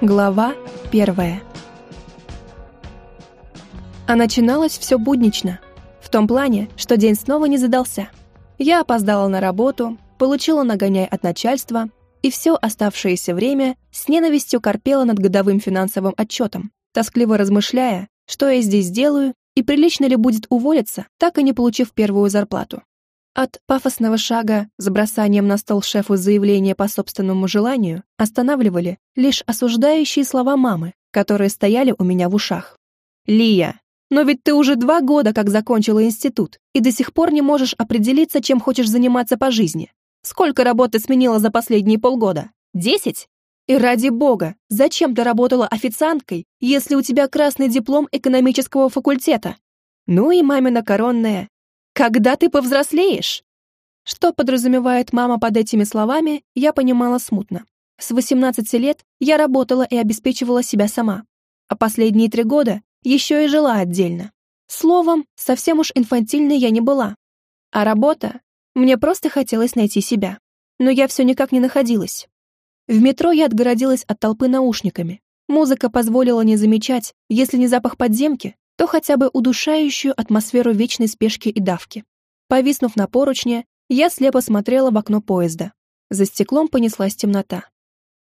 Глава первая. А начиналось все буднично. В том плане, что день снова не задался. Я опоздала на работу, получила нагоняй от начальства, и все оставшееся время с ненавистью корпела над годовым финансовым отчетом, тоскливо размышляя, что я здесь делаю и прилично ли будет уволиться, так и не получив первую зарплату. От пафосного шага с бросанием на стол шефу заявления по собственному желанию останавливали лишь осуждающие слова мамы, которые стояли у меня в ушах. «Лия, но ведь ты уже два года как закончила институт и до сих пор не можешь определиться, чем хочешь заниматься по жизни. Сколько работы сменила за последние полгода? Десять? И ради бога, зачем ты работала официанткой, если у тебя красный диплом экономического факультета? Ну и мамина коронная когда ты повзрослеешь?» Что подразумевает мама под этими словами, я понимала смутно. С 18 лет я работала и обеспечивала себя сама, а последние три года еще и жила отдельно. Словом, совсем уж инфантильной я не была. А работа? Мне просто хотелось найти себя. Но я все никак не находилась. В метро я отгородилась от толпы наушниками. Музыка позволила не замечать, если не запах подземки, то хотя бы удушающую атмосферу вечной спешки и давки. Повиснув на поручне, я слепо смотрела в окно поезда. За стеклом понеслась темнота.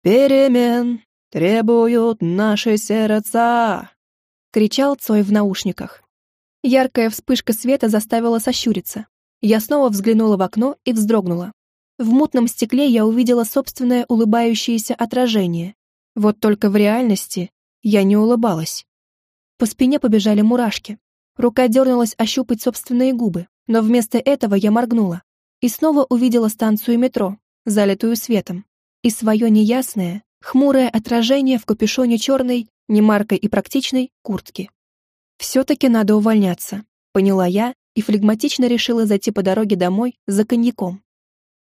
«Перемен требуют наши сердца!» — кричал Цой в наушниках. Яркая вспышка света заставила сощуриться. Я снова взглянула в окно и вздрогнула. В мутном стекле я увидела собственное улыбающееся отражение. Вот только в реальности я не улыбалась. По спине побежали мурашки. Рука дернулась ощупать собственные губы, но вместо этого я моргнула и снова увидела станцию метро, залитую светом, и свое неясное, хмурое отражение в капюшоне черной, немаркой и практичной куртки. «Все-таки надо увольняться», — поняла я и флегматично решила зайти по дороге домой за коньяком.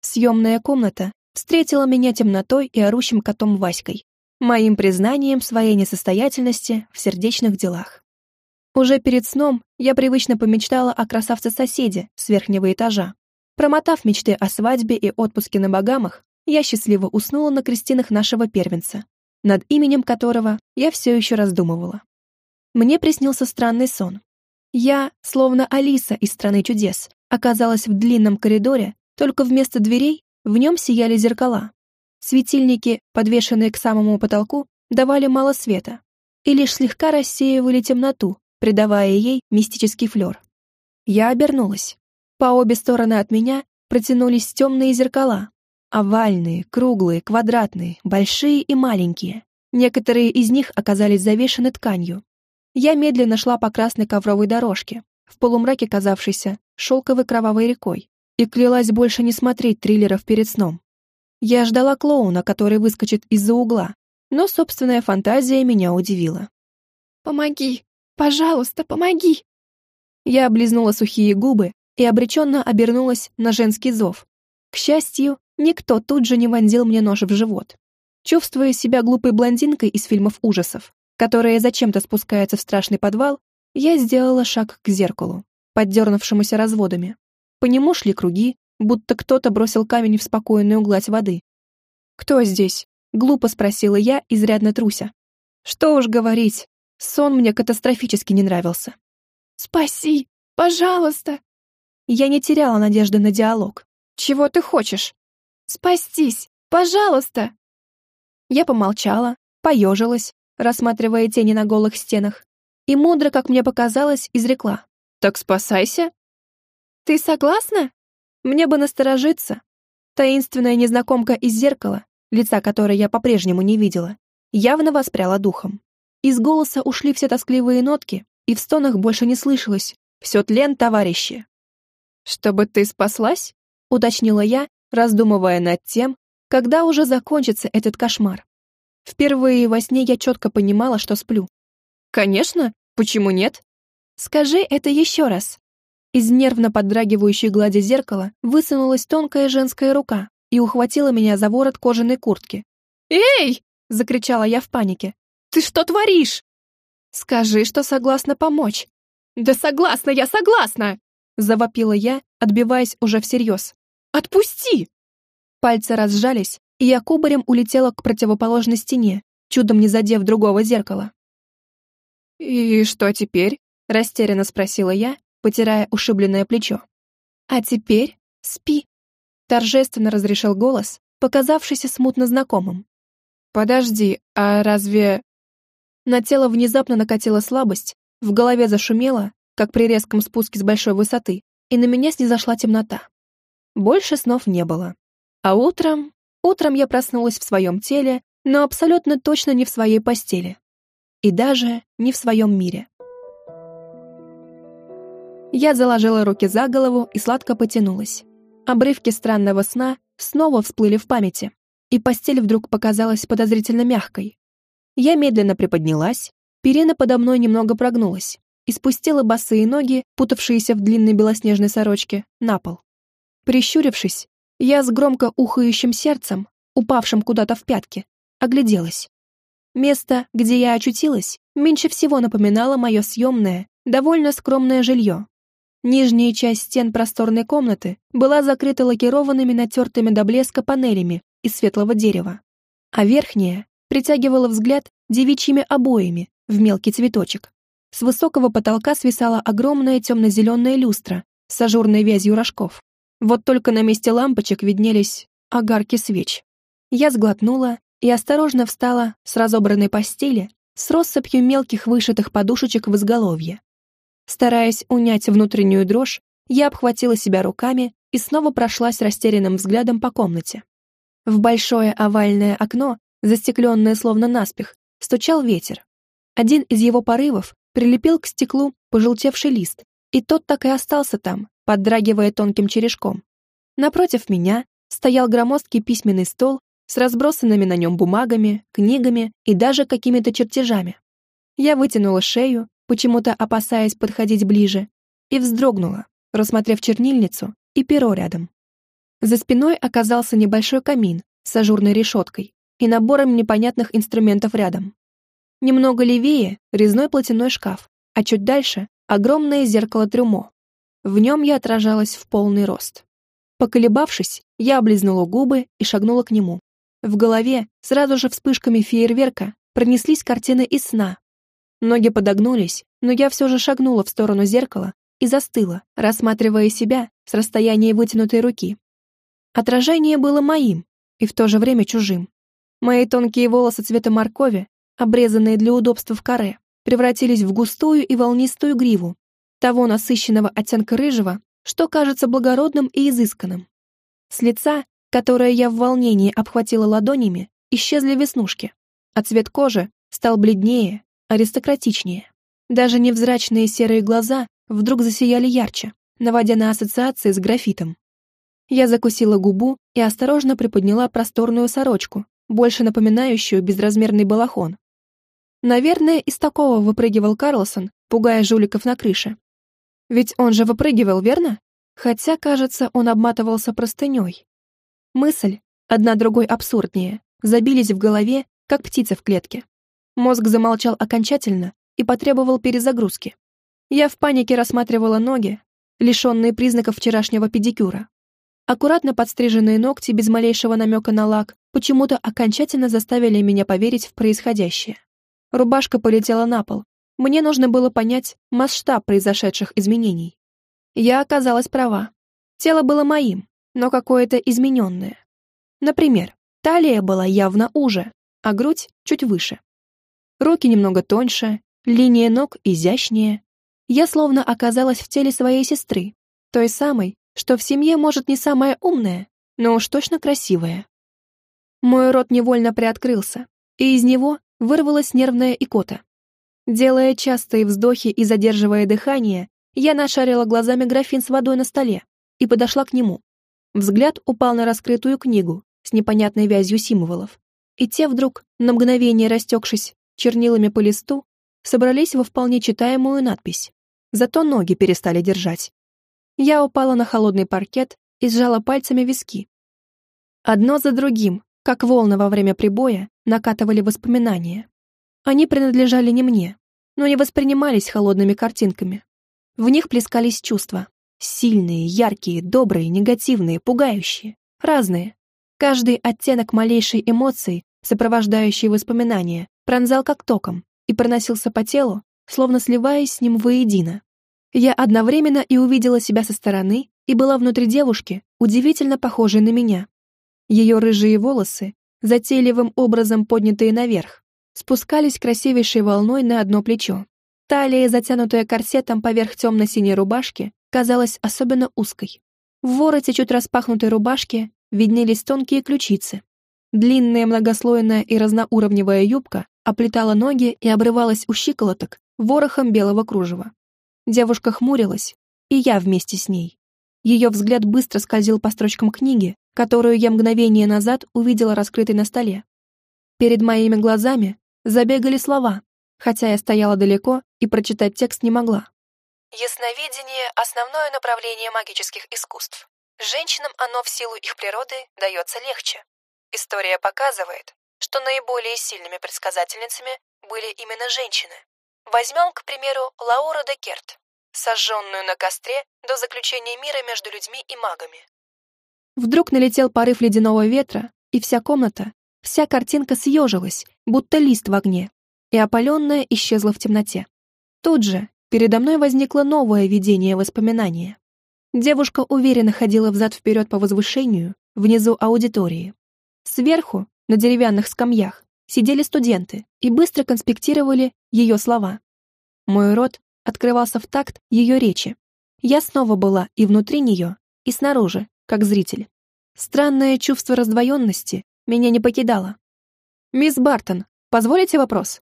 Съемная комната встретила меня темнотой и орущим котом Васькой моим признанием своей несостоятельности в сердечных делах. Уже перед сном я привычно помечтала о красавце-соседе с верхнего этажа. Промотав мечты о свадьбе и отпуске на Багамах, я счастливо уснула на крестинах нашего первенца, над именем которого я все еще раздумывала. Мне приснился странный сон. Я, словно Алиса из «Страны чудес», оказалась в длинном коридоре, только вместо дверей в нем сияли зеркала, Светильники, подвешенные к самому потолку, давали мало света и лишь слегка рассеивали темноту, придавая ей мистический флер. Я обернулась. По обе стороны от меня протянулись темные зеркала. Овальные, круглые, квадратные, большие и маленькие. Некоторые из них оказались завешены тканью. Я медленно шла по красной ковровой дорожке, в полумраке казавшейся шелковой кровавой рекой, и клялась больше не смотреть триллеров перед сном. Я ждала клоуна, который выскочит из-за угла, но собственная фантазия меня удивила. «Помоги! Пожалуйста, помоги!» Я облизнула сухие губы и обреченно обернулась на женский зов. К счастью, никто тут же не вонзил мне нож в живот. Чувствуя себя глупой блондинкой из фильмов ужасов, которая зачем-то спускается в страшный подвал, я сделала шаг к зеркалу, поддернувшемуся разводами. По нему шли круги, будто кто-то бросил камень в спокойную гладь воды. «Кто здесь?» — глупо спросила я, изрядно труся. «Что уж говорить, сон мне катастрофически не нравился». «Спаси! Пожалуйста!» Я не теряла надежды на диалог. «Чего ты хочешь?» «Спастись! Пожалуйста!» Я помолчала, поежилась, рассматривая тени на голых стенах, и мудро, как мне показалось, изрекла. «Так спасайся!» «Ты согласна?» Мне бы насторожиться. Таинственная незнакомка из зеркала, лица которой я по-прежнему не видела, явно воспряла духом. Из голоса ушли все тоскливые нотки, и в стонах больше не слышалось. Все тлен, товарищи. «Чтобы ты спаслась?» — уточнила я, раздумывая над тем, когда уже закончится этот кошмар. Впервые во сне я четко понимала, что сплю. «Конечно, почему нет?» «Скажи это еще раз», из нервно поддрагивающей глади зеркала высунулась тонкая женская рука и ухватила меня за ворот кожаной куртки. «Эй!» — закричала я в панике. «Ты что творишь?» «Скажи, что согласна помочь». «Да согласна, я согласна!» — завопила я, отбиваясь уже всерьез. «Отпусти!» Пальцы разжались, и я кубарем улетела к противоположной стене, чудом не задев другого зеркала. «И что теперь?» — растерянно спросила я, потирая ушибленное плечо. «А теперь спи», — торжественно разрешил голос, показавшийся смутно знакомым. «Подожди, а разве...» На тело внезапно накатила слабость, в голове зашумело, как при резком спуске с большой высоты, и на меня снизошла темнота. Больше снов не было. А утром... Утром я проснулась в своем теле, но абсолютно точно не в своей постели. И даже не в своем мире. Я заложила руки за голову и сладко потянулась. Обрывки странного сна снова всплыли в памяти, и постель вдруг показалась подозрительно мягкой. Я медленно приподнялась, перина подо мной немного прогнулась и спустила босые ноги, путавшиеся в длинной белоснежной сорочке, на пол. Прищурившись, я с громко ухающим сердцем, упавшим куда-то в пятки, огляделась. Место, где я очутилась, меньше всего напоминало мое съемное, довольно скромное жилье. Нижняя часть стен просторной комнаты была закрыта лакированными натертыми до блеска панелями из светлого дерева, а верхняя притягивала взгляд девичьими обоями в мелкий цветочек. С высокого потолка свисала огромная темно-зеленая люстра с ажурной вязью рожков. Вот только на месте лампочек виднелись огарки свеч. Я сглотнула и осторожно встала с разобранной постели с россыпью мелких вышитых подушечек в изголовье. Стараясь унять внутреннюю дрожь, я обхватила себя руками и снова прошлась растерянным взглядом по комнате. В большое овальное окно, застекленное словно наспех, стучал ветер. Один из его порывов прилепил к стеклу пожелтевший лист, и тот так и остался там, поддрагивая тонким черешком. Напротив меня стоял громоздкий письменный стол с разбросанными на нем бумагами, книгами и даже какими-то чертежами. Я вытянула шею, почему-то опасаясь подходить ближе, и вздрогнула, рассмотрев чернильницу и перо рядом. За спиной оказался небольшой камин с ажурной решеткой и набором непонятных инструментов рядом. Немного левее — резной платяной шкаф, а чуть дальше — огромное зеркало-трюмо. В нем я отражалась в полный рост. Поколебавшись, я облизнула губы и шагнула к нему. В голове сразу же вспышками фейерверка пронеслись картины из сна. Ноги подогнулись, но я все же шагнула в сторону зеркала и застыла, рассматривая себя с расстояния вытянутой руки. Отражение было моим и в то же время чужим. Мои тонкие волосы цвета моркови, обрезанные для удобства в каре, превратились в густую и волнистую гриву, того насыщенного оттенка рыжего, что кажется благородным и изысканным. С лица которое я в волнении обхватила ладонями, исчезли веснушки, а цвет кожи стал бледнее, аристократичнее. Даже невзрачные серые глаза вдруг засияли ярче, наводя на ассоциации с графитом. Я закусила губу и осторожно приподняла просторную сорочку, больше напоминающую безразмерный балахон. Наверное, из такого выпрыгивал Карлсон, пугая жуликов на крыше. Ведь он же выпрыгивал, верно? Хотя, кажется, он обматывался простыней. Мысль, одна другой абсурднее, забились в голове, как птицы в клетке. Мозг замолчал окончательно и потребовал перезагрузки. Я в панике рассматривала ноги, лишенные признаков вчерашнего педикюра. Аккуратно подстриженные ногти без малейшего намека на лак почему-то окончательно заставили меня поверить в происходящее. Рубашка полетела на пол. Мне нужно было понять масштаб произошедших изменений. Я оказалась права. Тело было моим, но какое-то измененное. Например, талия была явно уже, а грудь чуть выше. Руки немного тоньше, линия ног изящнее. Я словно оказалась в теле своей сестры, той самой, что в семье может не самая умная, но уж точно красивая. Мой рот невольно приоткрылся, и из него вырвалась нервная икота. Делая частые вздохи и задерживая дыхание, я нашарила глазами графин с водой на столе и подошла к нему. Взгляд упал на раскрытую книгу с непонятной вязью символов, и те вдруг, на мгновение растекшись чернилами по листу, собрались во вполне читаемую надпись. Зато ноги перестали держать. Я упала на холодный паркет и сжала пальцами виски. Одно за другим, как волны во время прибоя, накатывали воспоминания. Они принадлежали не мне, но не воспринимались холодными картинками. В них плескались чувства, Сильные, яркие, добрые, негативные, пугающие. Разные. Каждый оттенок малейшей эмоции сопровождающий воспоминания, пронзал как током и проносился по телу, словно сливаясь с ним воедино. Я одновременно и увидела себя со стороны, и была внутри девушки, удивительно похожей на меня. Ее рыжие волосы, затейливым образом поднятые наверх, спускались красивейшей волной на одно плечо. Талия, затянутая корсетом поверх темно-синей рубашки, казалась особенно узкой. В вороте чуть распахнутой рубашки виднелись тонкие ключицы. Длинная многослойная и разноуровневая юбка оплетала ноги и обрывалась у щиколоток ворохом белого кружева. Девушка хмурилась, и я вместе с ней. Ее взгляд быстро скользил по строчкам книги, которую я мгновение назад увидела раскрытой на столе. Перед моими глазами забегали слова, хотя я стояла далеко и прочитать текст не могла. Ясновидение – основное направление магических искусств. Женщинам оно в силу их природы дается легче. История показывает, что наиболее сильными предсказательницами были именно женщины. Возьмем, к примеру, Лауру де Керт, сожженную на костре до заключения мира между людьми и магами. Вдруг налетел порыв ледяного ветра, и вся комната, вся картинка съежилась, будто лист в огне, и опаленная исчезла в темноте. Тут же передо мной возникло новое видение воспоминания. Девушка уверенно ходила взад-вперед по возвышению, внизу аудитории. Сверху, на деревянных скамьях, сидели студенты и быстро конспектировали ее слова. Мой рот открывался в такт ее речи. Я снова была и внутри нее, и снаружи, как зритель. Странное чувство раздвоенности меня не покидало. «Мисс Бартон, позволите вопрос?»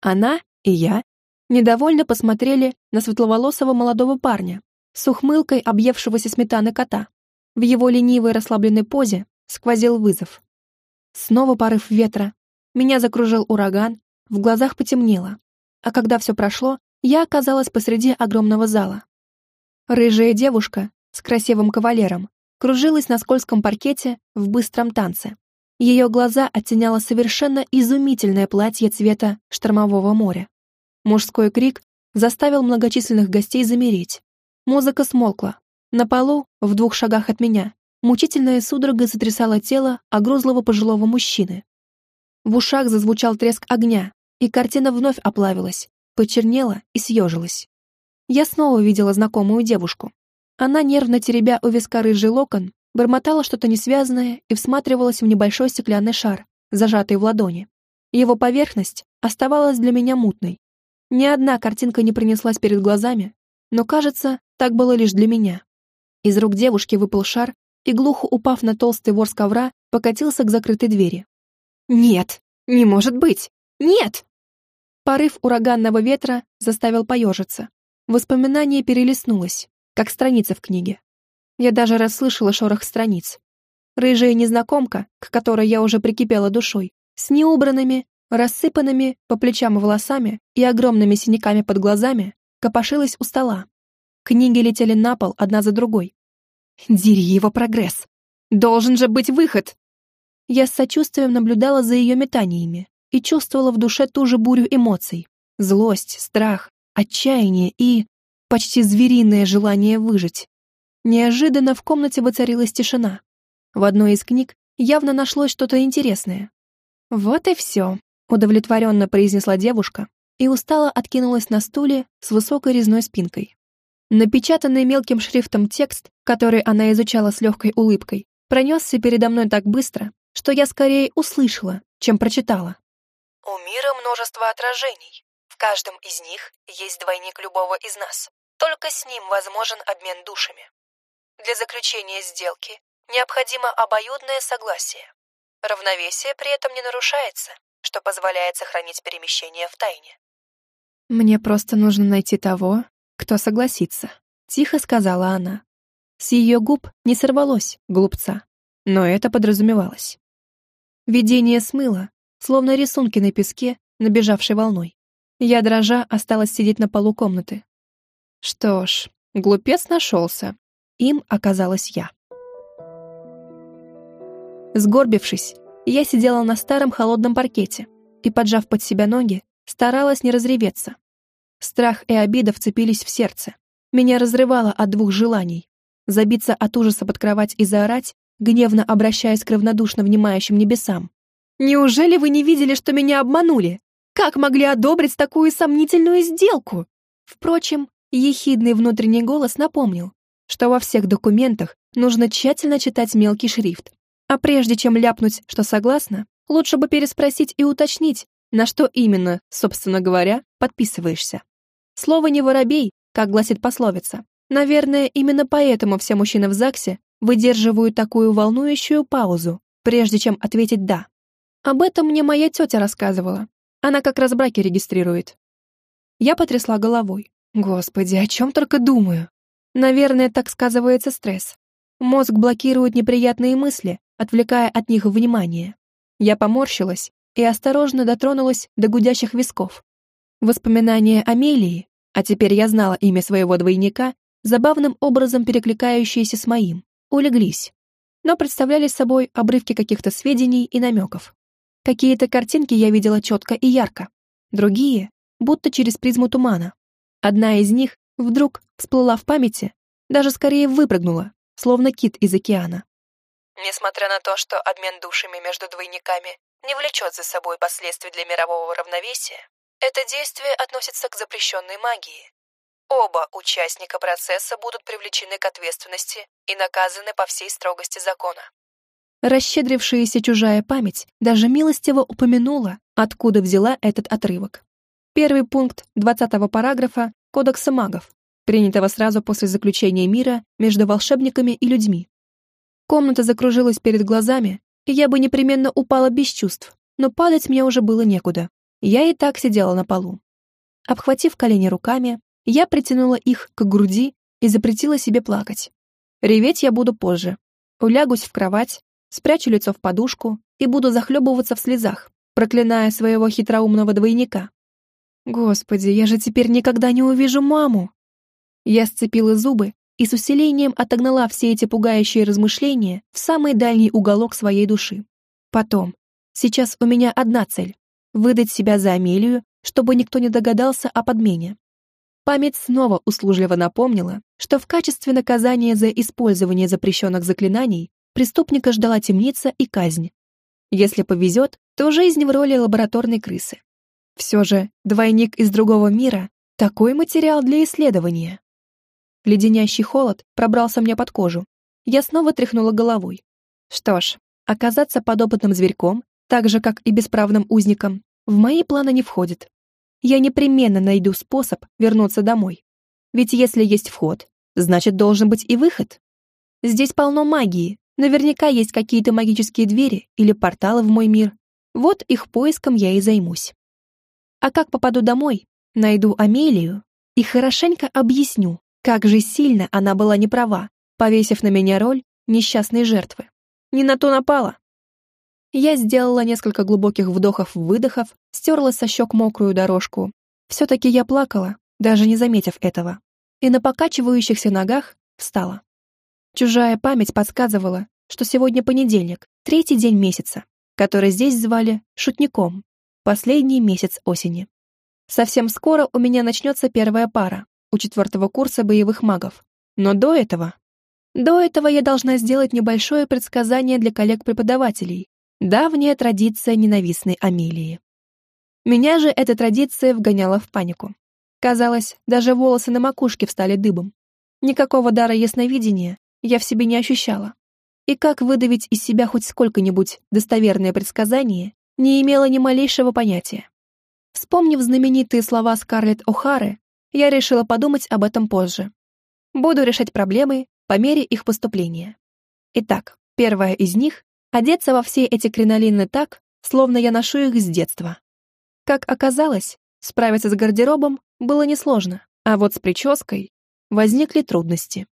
Она и я недовольно посмотрели на светловолосого молодого парня, с ухмылкой объевшегося сметаны кота. В его ленивой расслабленной позе сквозил вызов. Снова порыв ветра. Меня закружил ураган, в глазах потемнело. А когда все прошло, я оказалась посреди огромного зала. Рыжая девушка с красивым кавалером кружилась на скользком паркете в быстром танце. Ее глаза оттеняло совершенно изумительное платье цвета штормового моря. Мужской крик заставил многочисленных гостей замереть. Музыка смолкла. На полу, в двух шагах от меня, мучительная судорога сотрясала тело огрузлого пожилого мужчины. В ушах зазвучал треск огня, и картина вновь оплавилась, почернела и съежилась. Я снова видела знакомую девушку. Она, нервно теребя у виска рыжий локон, бормотала что-то несвязанное и всматривалась в небольшой стеклянный шар, зажатый в ладони. Его поверхность оставалась для меня мутной. Ни одна картинка не принеслась перед глазами, но, кажется, так было лишь для меня. Из рук девушки выпал шар и, глухо упав на толстый ворс ковра, покатился к закрытой двери. «Нет! Не может быть! Нет!» Порыв ураганного ветра заставил поежиться. Воспоминание перелистнулось, как страница в книге. Я даже расслышала шорох страниц. Рыжая незнакомка, к которой я уже прикипела душой, с неубранными, рассыпанными по плечам волосами и огромными синяками под глазами, копошилась у стола. Книги летели на пол одна за другой. Дери его прогресс. Должен же быть выход. Я с сочувствием наблюдала за ее метаниями и чувствовала в душе ту же бурю эмоций. Злость, страх, отчаяние и почти звериное желание выжить. Неожиданно в комнате воцарилась тишина. В одной из книг явно нашлось что-то интересное. «Вот и все», — удовлетворенно произнесла девушка и устало откинулась на стуле с высокой резной спинкой. Напечатанный мелким шрифтом текст, который она изучала с легкой улыбкой, пронесся передо мной так быстро, что я скорее услышала, чем прочитала. «У мира множество отражений. В каждом из них есть двойник любого из нас. Только с ним возможен обмен душами. Для заключения сделки необходимо обоюдное согласие. Равновесие при этом не нарушается, что позволяет сохранить перемещение в тайне. «Мне просто нужно найти того, кто согласится», — тихо сказала она. С ее губ не сорвалось глупца, но это подразумевалось. Видение смыло, словно рисунки на песке, набежавшей волной. Я, дрожа, осталась сидеть на полу комнаты. Что ж, глупец нашелся. Им оказалась я. Сгорбившись, я сидела на старом холодном паркете и, поджав под себя ноги, старалась не разреветься. Страх и обида вцепились в сердце. Меня разрывало от двух желаний. Забиться от ужаса под кровать и заорать, гневно обращаясь к равнодушно внимающим небесам. Неужели вы не видели, что меня обманули? Как могли одобрить такую сомнительную сделку? Впрочем, ехидный внутренний голос напомнил, что во всех документах нужно тщательно читать мелкий шрифт. А прежде чем ляпнуть, что согласна, лучше бы переспросить и уточнить, на что именно, собственно говоря, подписываешься. Слово не воробей, как гласит пословица. Наверное, именно поэтому все мужчины в ЗАГСе выдерживают такую волнующую паузу, прежде чем ответить «да». Об этом мне моя тетя рассказывала. Она как раз браки регистрирует. Я потрясла головой. Господи, о чем только думаю. Наверное, так сказывается стресс. Мозг блокирует неприятные мысли, отвлекая от них внимание. Я поморщилась и осторожно дотронулась до гудящих висков. Воспоминания Амелии, а теперь я знала имя своего двойника, забавным образом перекликающиеся с моим, улеглись, но представляли собой обрывки каких-то сведений и намеков. Какие-то картинки я видела четко и ярко, другие — будто через призму тумана. Одна из них вдруг всплыла в памяти, даже скорее выпрыгнула, словно кит из океана. Несмотря на то, что обмен душами между двойниками не влечет за собой последствий для мирового равновесия, это действие относится к запрещенной магии. Оба участника процесса будут привлечены к ответственности и наказаны по всей строгости закона. Расщедрившаяся чужая память даже милостиво упомянула, откуда взяла этот отрывок. Первый пункт 20 параграфа Кодекса магов, принятого сразу после заключения мира между волшебниками и людьми. Комната закружилась перед глазами, и я бы непременно упала без чувств, но падать мне уже было некуда. Я и так сидела на полу. Обхватив колени руками, я притянула их к груди и запретила себе плакать. Реветь я буду позже. Улягусь в кровать, спрячу лицо в подушку и буду захлебываться в слезах, проклиная своего хитроумного двойника. Господи, я же теперь никогда не увижу маму. Я сцепила зубы и с усилением отогнала все эти пугающие размышления в самый дальний уголок своей души. Потом. Сейчас у меня одна цель — выдать себя за Амелию, чтобы никто не догадался о подмене. Память снова услужливо напомнила, что в качестве наказания за использование запрещенных заклинаний преступника ждала темница и казнь. Если повезет, то жизнь в роли лабораторной крысы. Все же двойник из другого мира — такой материал для исследования. Леденящий холод пробрался мне под кожу. Я снова тряхнула головой. Что ж, оказаться подопытным зверьком, так же, как и бесправным узником, в мои планы не входит. Я непременно найду способ вернуться домой. Ведь если есть вход, значит, должен быть и выход. Здесь полно магии, наверняка есть какие-то магические двери или порталы в мой мир. Вот их поиском я и займусь. А как попаду домой, найду Амелию и хорошенько объясню, как же сильно она была неправа, повесив на меня роль несчастной жертвы. Не на то напала. Я сделала несколько глубоких вдохов-выдохов, стерла со щек мокрую дорожку. Все-таки я плакала, даже не заметив этого. И на покачивающихся ногах встала. Чужая память подсказывала, что сегодня понедельник, третий день месяца, который здесь звали шутником, последний месяц осени. Совсем скоро у меня начнется первая пара, у четвертого курса боевых магов. Но до этого... До этого я должна сделать небольшое предсказание для коллег-преподавателей. Давняя традиция ненавистной Амелии. Меня же эта традиция вгоняла в панику. Казалось, даже волосы на макушке встали дыбом. Никакого дара ясновидения я в себе не ощущала. И как выдавить из себя хоть сколько-нибудь достоверное предсказание, не имела ни малейшего понятия. Вспомнив знаменитые слова Скарлетт О'Хары я решила подумать об этом позже. Буду решать проблемы по мере их поступления. Итак, первая из них — одеться во все эти кринолины так, словно я ношу их с детства. Как оказалось, справиться с гардеробом было несложно, а вот с прической возникли трудности.